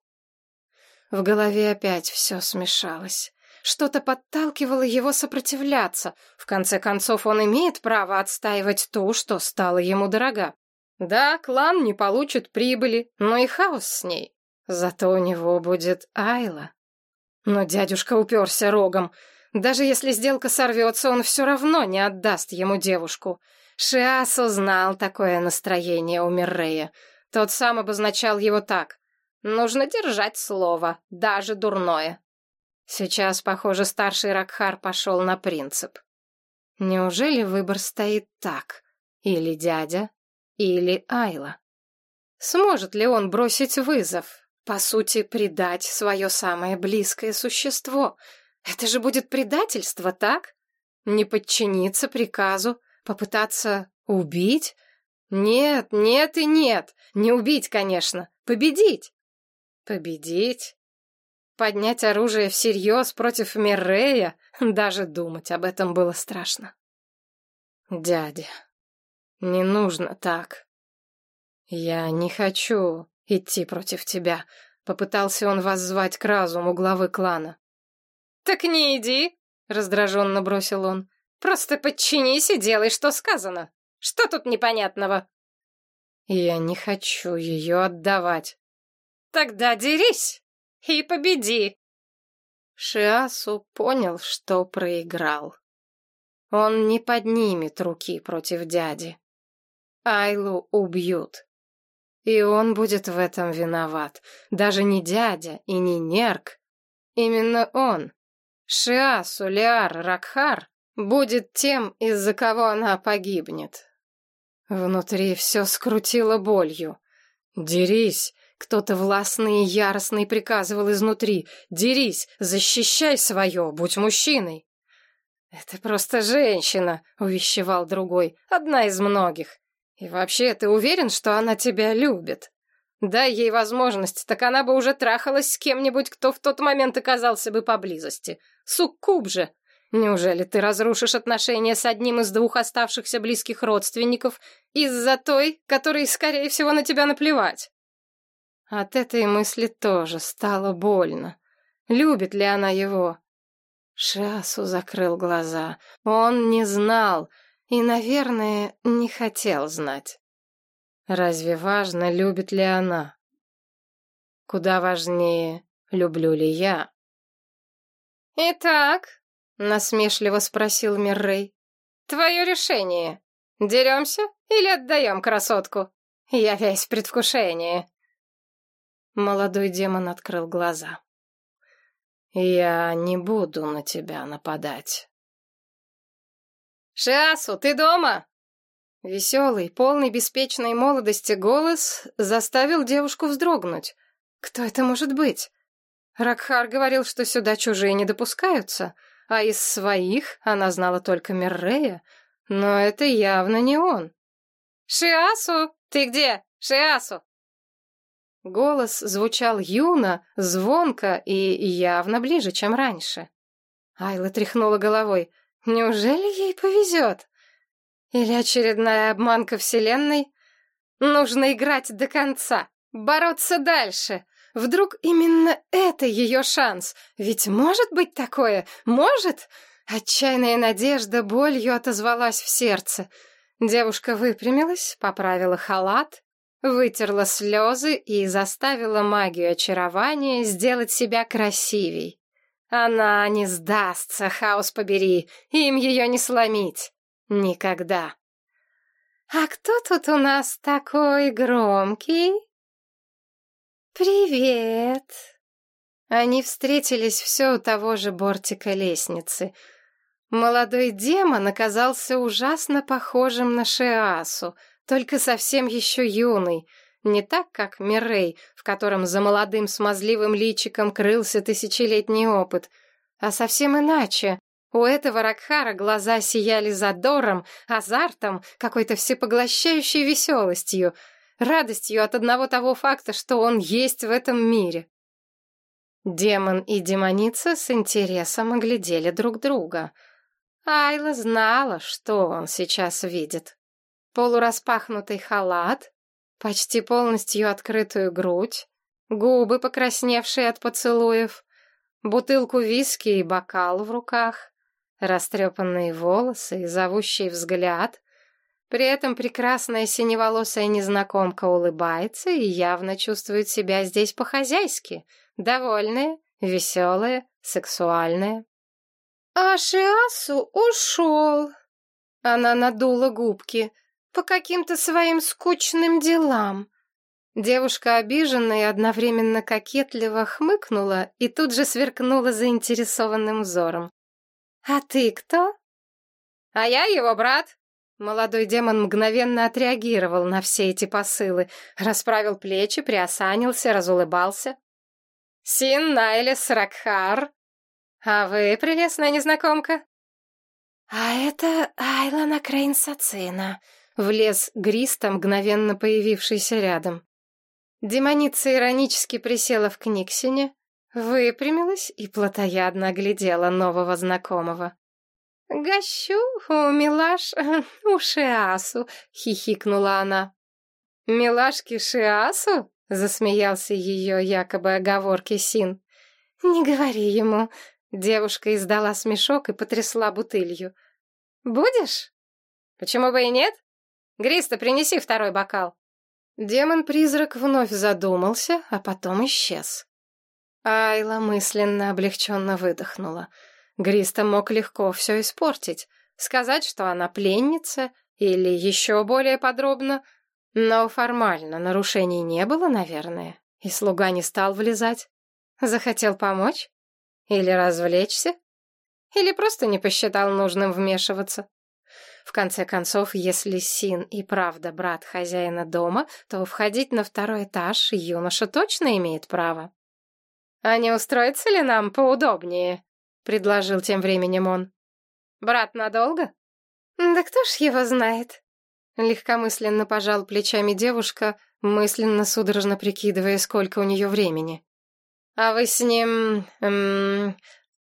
В голове опять все смешалось. Что-то подталкивало его сопротивляться. В конце концов, он имеет право отстаивать то, что стало ему дорога. Да, клан не получит прибыли, но и хаос с ней. Зато у него будет Айла. Но дядюшка уперся рогом. Даже если сделка сорвется, он все равно не отдаст ему девушку. Шиас узнал такое настроение у Миррея. Тот сам обозначал его так. «Нужно держать слово, даже дурное». Сейчас, похоже, старший Ракхар пошел на принцип. Неужели выбор стоит так? Или дядя, или Айла? Сможет ли он бросить вызов? По сути, предать свое самое близкое существо. Это же будет предательство, так? Не подчиниться приказу, попытаться убить? Нет, нет и нет. Не убить, конечно. Победить. Победить? Поднять оружие всерьез против Миррея? Даже думать об этом было страшно. Дядя, не нужно так. Я не хочу идти против тебя. Попытался он воззвать к разуму главы клана. Так не иди, раздраженно бросил он. Просто подчинись и делай, что сказано. Что тут непонятного? Я не хочу ее отдавать. Тогда дерись и победи. Шиасу понял, что проиграл. Он не поднимет руки против дяди. Айлу убьют. И он будет в этом виноват. Даже не дядя и не Нерк. Именно он, Шиасу Лиар Ракхар, будет тем, из-за кого она погибнет. Внутри все скрутило болью. «Дерись!» Кто-то властный и яростный приказывал изнутри. «Дерись! Защищай свое! Будь мужчиной!» «Это просто женщина», — увещевал другой. «Одна из многих. И вообще, ты уверен, что она тебя любит? Дай ей возможность, так она бы уже трахалась с кем-нибудь, кто в тот момент оказался бы поблизости. Суккуб же! Неужели ты разрушишь отношения с одним из двух оставшихся близких родственников из-за той, которой, скорее всего, на тебя наплевать? От этой мысли тоже стало больно. Любит ли она его? Шасу закрыл глаза. Он не знал и, наверное, не хотел знать. Разве важно, любит ли она? Куда важнее, люблю ли я? «Итак», Насмешливо спросил Миррей. Твое решение. Деремся или отдаем красотку? Я весь в предвкушении. Молодой демон открыл глаза. Я не буду на тебя нападать. Шиасу, ты дома? Веселый, полный беспечной молодости голос заставил девушку вздрогнуть. Кто это может быть? Ракхар говорил, что сюда чужие не допускаются — а из своих она знала только Миррея, но это явно не он. «Шиасу, ты где? Шиасу!» Голос звучал юно, звонко и явно ближе, чем раньше. Айла тряхнула головой. «Неужели ей повезет? Или очередная обманка Вселенной? Нужно играть до конца, бороться дальше, Вдруг именно это ее шанс? Ведь может быть такое? Может? Отчаянная надежда болью отозвалась в сердце. Девушка выпрямилась, поправила халат, вытерла слезы и заставила магию очарования сделать себя красивей. Она не сдастся, хаос побери, им ее не сломить. Никогда. «А кто тут у нас такой громкий?» «Привет!» Они встретились все у того же бортика лестницы. Молодой демон оказался ужасно похожим на Шиасу, только совсем еще юный, не так, как Мирей, в котором за молодым смазливым личиком крылся тысячелетний опыт, а совсем иначе. У этого Ракхара глаза сияли задором, азартом, какой-то всепоглощающей веселостью — радостью от одного того факта, что он есть в этом мире. Демон и демоница с интересом оглядели друг друга. Айла знала, что он сейчас видит. Полураспахнутый халат, почти полностью открытую грудь, губы, покрасневшие от поцелуев, бутылку виски и бокал в руках, растрепанные волосы и зовущий взгляд, при этом прекрасная синеволосая незнакомка улыбается и явно чувствует себя здесь по-хозяйски, довольная, веселая, сексуальная. А Шиасу ушел. Она надула губки по каким-то своим скучным делам. Девушка обиженно и одновременно кокетливо хмыкнула и тут же сверкнула заинтересованным взором. «А ты кто?» «А я его брат», Молодой демон мгновенно отреагировал на все эти посылы, расправил плечи, приосанился, разулыбался. «Син Найлес Ракхар, а вы прелестная незнакомка?» «А это Айлана Крейн Сацина», — влез Гриста, мгновенно появившийся рядом. Демоница иронически присела в книгсине, выпрямилась и плотоядно оглядела нового знакомого. «Гощу, милаш, у Шиасу», — хихикнула она. «Милашки Шиасу?» — засмеялся ее якобы оговорки Син. «Не говори ему». Девушка издала смешок и потрясла бутылью. «Будешь?» «Почему бы и нет? Гриста, принеси второй бокал». Демон-призрак вновь задумался, а потом исчез. Айла мысленно облегченно выдохнула. Гриста мог легко все испортить, сказать, что она пленница, или еще более подробно, но формально нарушений не было, наверное, и слуга не стал влезать. Захотел помочь? Или развлечься? Или просто не посчитал нужным вмешиваться? В конце концов, если Син и правда брат хозяина дома, то входить на второй этаж юноша точно имеет право. А не устроится ли нам поудобнее? предложил тем временем он. Брат надолго? Да кто ж его знает? Легкомысленно пожал плечами девушка, мысленно судорожно прикидывая, сколько у нее времени. А вы с ним... Эм...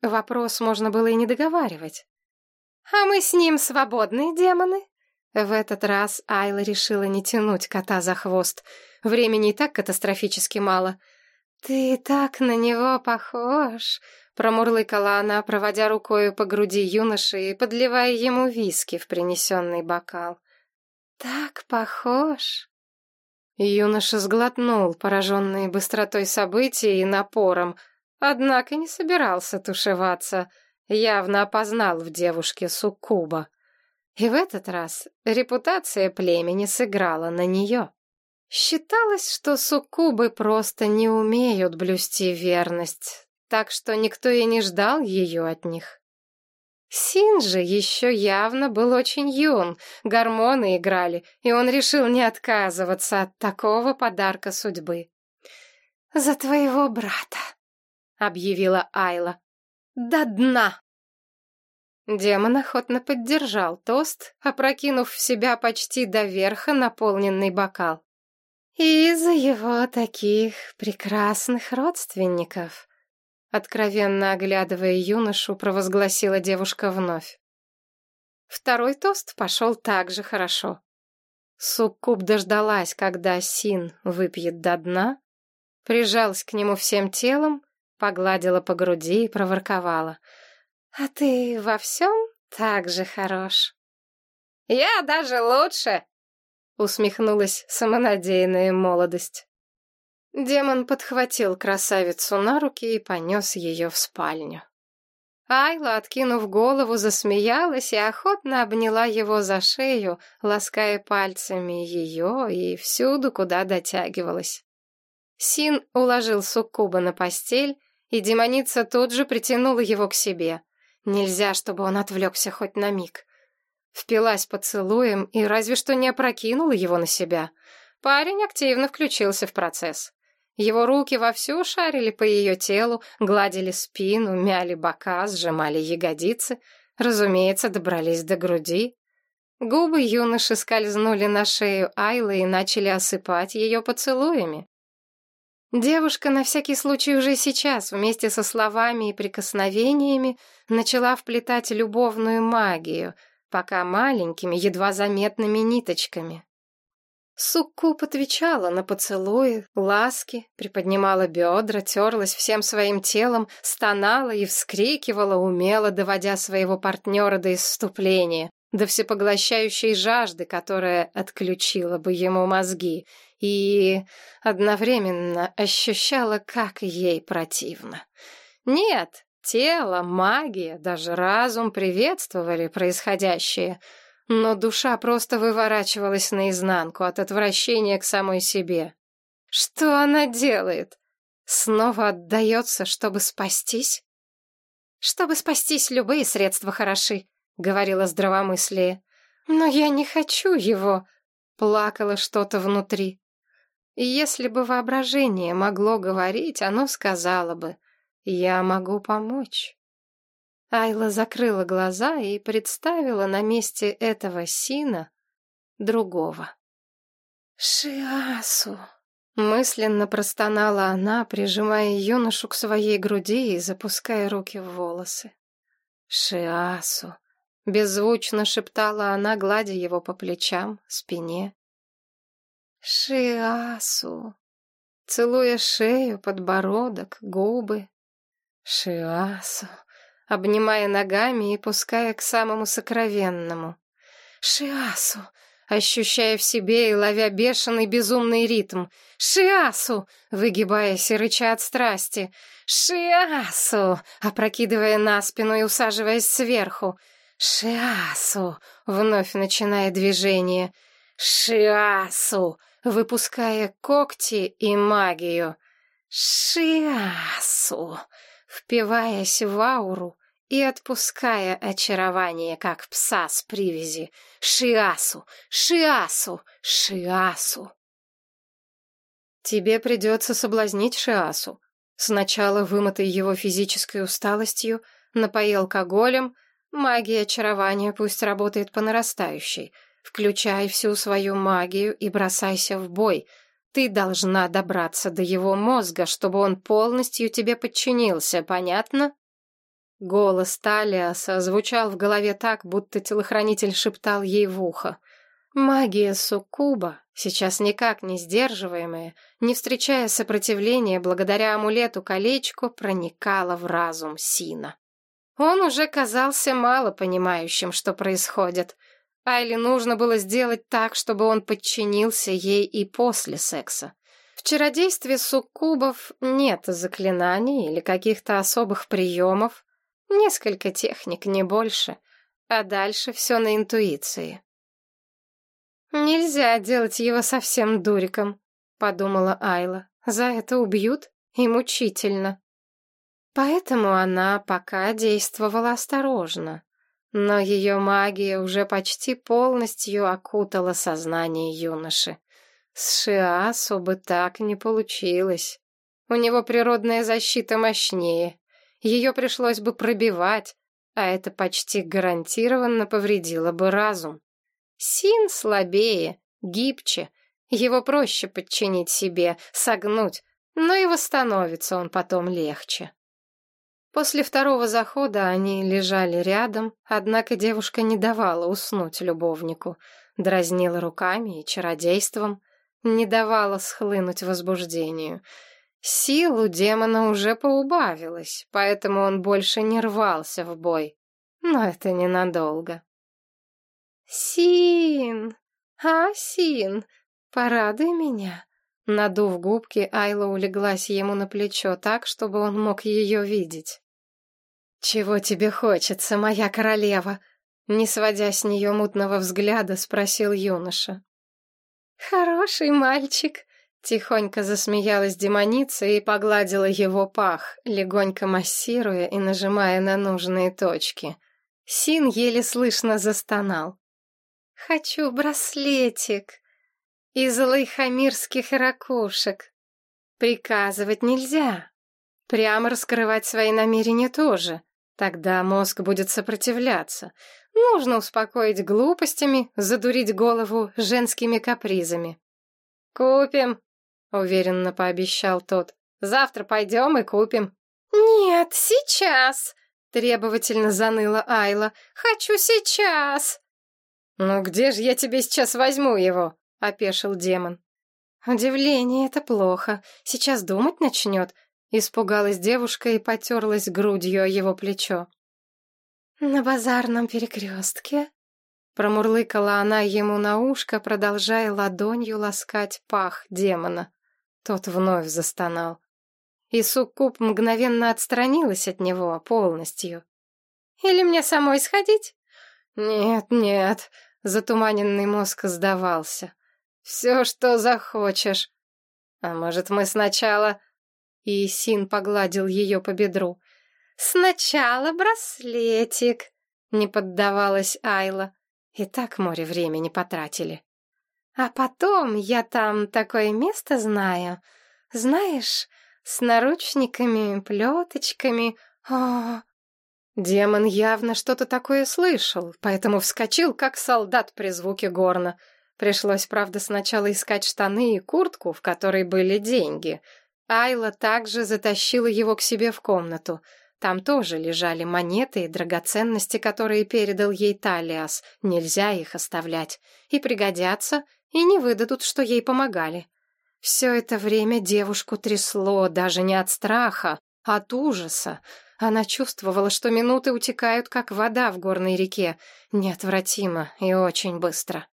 Вопрос можно было и не договаривать. А мы с ним свободные демоны? В этот раз Айла решила не тянуть кота за хвост. Времени и так катастрофически мало. «Ты так на него похож!» Промурлыкала она, проводя рукою по груди юноши и подливая ему виски в принесенный бокал. «Так похож!» Юноша сглотнул, пораженный быстротой событий и напором, однако не собирался тушеваться, явно опознал в девушке суккуба. И в этот раз репутация племени сыграла на нее. Считалось, что суккубы просто не умеют блюсти верность, так что никто и не ждал ее от них. Син же еще явно был очень юн, гормоны играли, и он решил не отказываться от такого подарка судьбы. «За твоего брата», — объявила Айла. «До дна!» Демон охотно поддержал тост, опрокинув в себя почти до верха наполненный бокал. «И за его таких прекрасных родственников», Откровенно оглядывая юношу, провозгласила девушка вновь. Второй тост пошел так же хорошо. Суккуб дождалась, когда Син выпьет до дна, прижалась к нему всем телом, погладила по груди и проворковала. «А ты во всем так же хорош?» «Я даже лучше!» — усмехнулась самонадеянная молодость. Демон подхватил красавицу на руки и понес ее в спальню. Айла, откинув голову, засмеялась и охотно обняла его за шею, лаская пальцами ее и всюду, куда дотягивалась. Син уложил суккуба на постель, и демоница тут же притянула его к себе. Нельзя, чтобы он отвлекся хоть на миг. Впилась поцелуем и разве что не опрокинула его на себя. Парень активно включился в процесс. Его руки вовсю шарили по ее телу, гладили спину, мяли бока, сжимали ягодицы. Разумеется, добрались до груди. Губы юноши скользнули на шею Айлы и начали осыпать ее поцелуями. Девушка на всякий случай уже сейчас, вместе со словами и прикосновениями, начала вплетать любовную магию, пока маленькими, едва заметными ниточками. Суккуб отвечала на поцелуи, ласки, приподнимала бедра, терлась всем своим телом, стонала и вскрикивала, умело доводя своего партнера до исступления, до всепоглощающей жажды, которая отключила бы ему мозги, и одновременно ощущала, как ей противно. Нет, тело, магия, даже разум приветствовали происходящее — но душа просто выворачивалась наизнанку от отвращения к самой себе. Что она делает? Снова отдается, чтобы спастись? Чтобы спастись, любые средства хороши, говорила здравомыслие. Но я не хочу его, плакало что-то внутри. И если бы воображение могло говорить, оно сказало бы, я могу помочь. Айла закрыла глаза и представила на месте этого сина другого. «Шиасу!» — мысленно простонала она, прижимая юношу к своей груди и запуская руки в волосы. «Шиасу!» — беззвучно шептала она, гладя его по плечам, спине. «Шиасу!» целуя шею, подбородок, губы. Шиасу, обнимая ногами и пуская к самому сокровенному. Шиасу, ощущая в себе и ловя бешеный безумный ритм. Шиасу, выгибаясь и рыча от страсти. Шиасу, опрокидывая на спину и усаживаясь сверху. Шиасу, вновь начиная движение. Шиасу, выпуская когти и магию. Шиасу, впиваясь в ауру и отпуская очарование, как пса с привязи. Шиасу, Шиасу, Шиасу. Тебе придется соблазнить Шиасу. Сначала вымытый его физической усталостью, напоил алкоголем, магия очарования пусть работает по нарастающей. Включай всю свою магию и бросайся в бой — ты должна добраться до его мозга, чтобы он полностью тебе подчинился, понятно? Голос Талиаса звучал в голове так, будто телохранитель шептал ей в ухо. Магия Суккуба, сейчас никак не сдерживаемая, не встречая сопротивления благодаря амулету-колечку, проникала в разум Сина. Он уже казался мало понимающим, что происходит. Айли нужно было сделать так, чтобы он подчинился ей и после секса. В чародействе суккубов нет заклинаний или каких-то особых приемов. Несколько техник, не больше. А дальше все на интуиции. «Нельзя делать его совсем дуриком», — подумала Айла. «За это убьют и мучительно». Поэтому она пока действовала осторожно но ее магия уже почти полностью окутала сознание юноши. С Шиасу бы так не получилось. У него природная защита мощнее. Ее пришлось бы пробивать, а это почти гарантированно повредило бы разум. Син слабее, гибче. Его проще подчинить себе, согнуть, но и восстановится он потом легче. После второго захода они лежали рядом, однако девушка не давала уснуть любовнику, дразнила руками и чародейством, не давала схлынуть возбуждению. Сил у демона уже поубавилось, поэтому он больше не рвался в бой. Но это ненадолго. «Син! А, Син, порадуй меня!» Надув губки, Айла улеглась ему на плечо так, чтобы он мог ее видеть. «Чего тебе хочется, моя королева?» Не сводя с нее мутного взгляда, спросил юноша. «Хороший мальчик», — тихонько засмеялась демоница и погладила его пах, легонько массируя и нажимая на нужные точки. Син еле слышно застонал. «Хочу браслетик из лайхамирских ракушек. Приказывать нельзя, прямо раскрывать свои намерения тоже». Тогда мозг будет сопротивляться. Нужно успокоить глупостями, задурить голову женскими капризами. «Купим», — уверенно пообещал тот. «Завтра пойдем и купим». «Нет, сейчас», — требовательно заныла Айла. «Хочу сейчас». «Ну где же я тебе сейчас возьму его?» — опешил демон. «Удивление — это плохо. Сейчас думать начнет. Испугалась девушка и потерлась грудью о его плечо. «На базарном перекрестке?» Промурлыкала она ему на ушко, продолжая ладонью ласкать пах демона. Тот вновь застонал. И суккуб мгновенно отстранилась от него полностью. «Или мне самой сходить?» «Нет, нет», — затуманенный мозг сдавался. «Все, что захочешь». А может, мы сначала...» И Син погладил ее по бедру. «Сначала браслетик», — не поддавалась Айла. И так море времени потратили. «А потом я там такое место знаю. Знаешь, с наручниками, плеточками. О, Демон явно что-то такое слышал, поэтому вскочил, как солдат при звуке горна. Пришлось, правда, сначала искать штаны и куртку, в которой были деньги. Айла также затащила его к себе в комнату. Там тоже лежали монеты и драгоценности, которые передал ей Талиас. Нельзя их оставлять. И пригодятся, и не выдадут, что ей помогали. Все это время девушку трясло даже не от страха, а от ужаса. Она чувствовала, что минуты утекают, как вода в горной реке, неотвратимо и очень быстро.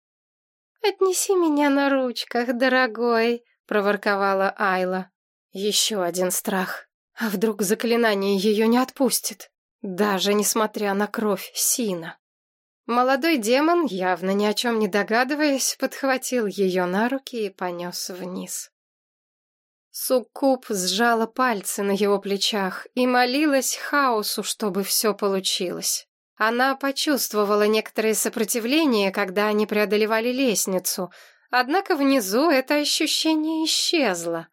«Отнеси меня на ручках, дорогой», — проворковала Айла. Еще один страх. А вдруг заклинание ее не отпустит? Даже несмотря на кровь Сина. Молодой демон, явно ни о чем не догадываясь, подхватил ее на руки и понес вниз. Суккуб сжала пальцы на его плечах и молилась хаосу, чтобы все получилось. Она почувствовала некоторое сопротивление, когда они преодолевали лестницу, однако внизу это ощущение исчезло.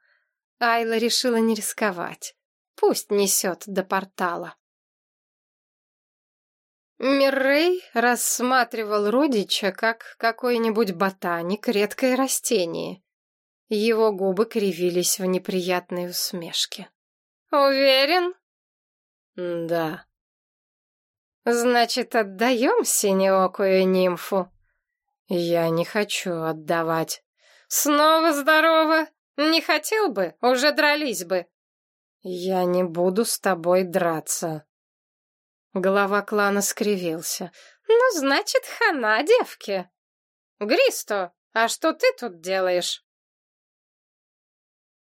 Айла решила не рисковать. Пусть несет до портала. Миррей рассматривал родича как какой-нибудь ботаник, редкое растение. Его губы кривились в неприятной усмешке. «Уверен?» «Да». «Значит, отдаем синеокую нимфу?» «Я не хочу отдавать». «Снова здорово! Не хотел бы, уже дрались бы». «Я не буду с тобой драться». Глава клана скривился. «Ну, значит, хана девки». «Гристо, а что ты тут делаешь?»